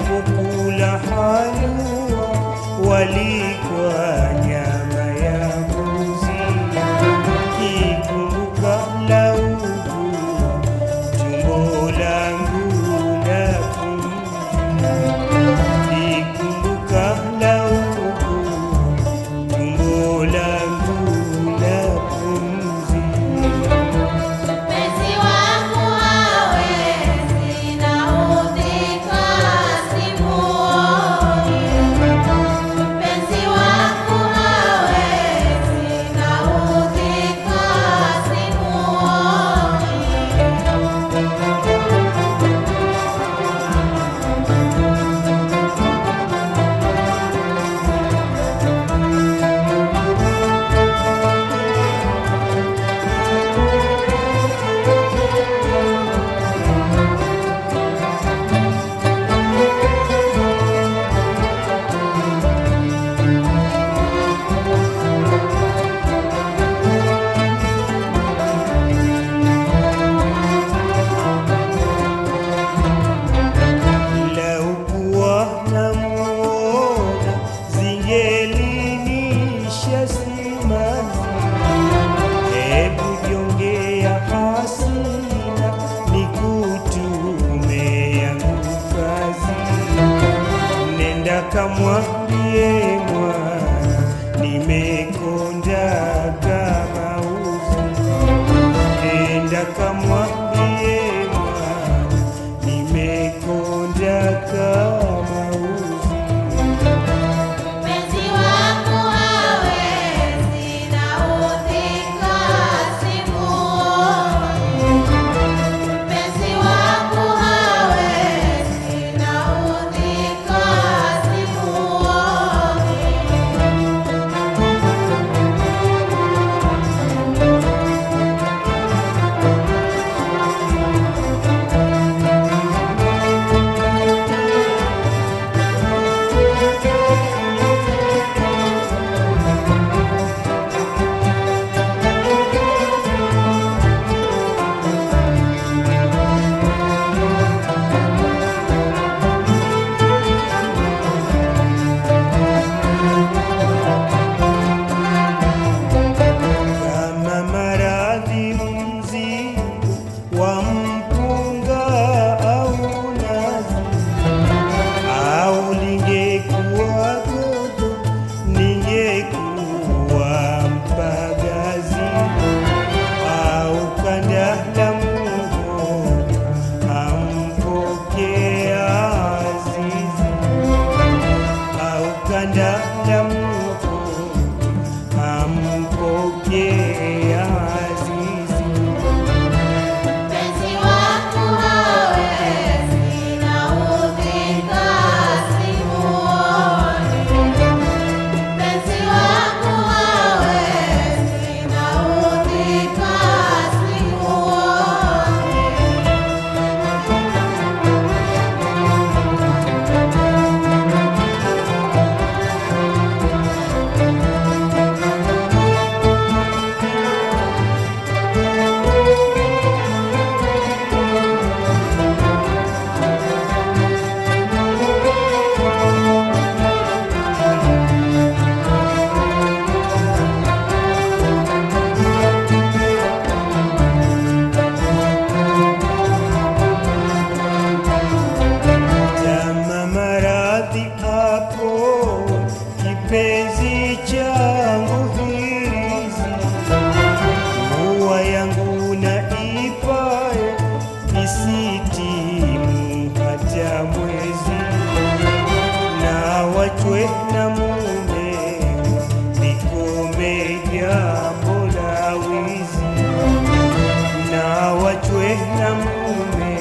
يفوق لحاله وليك وحاله uachwe na mume, likome jambo la wizi, na wachwe na mume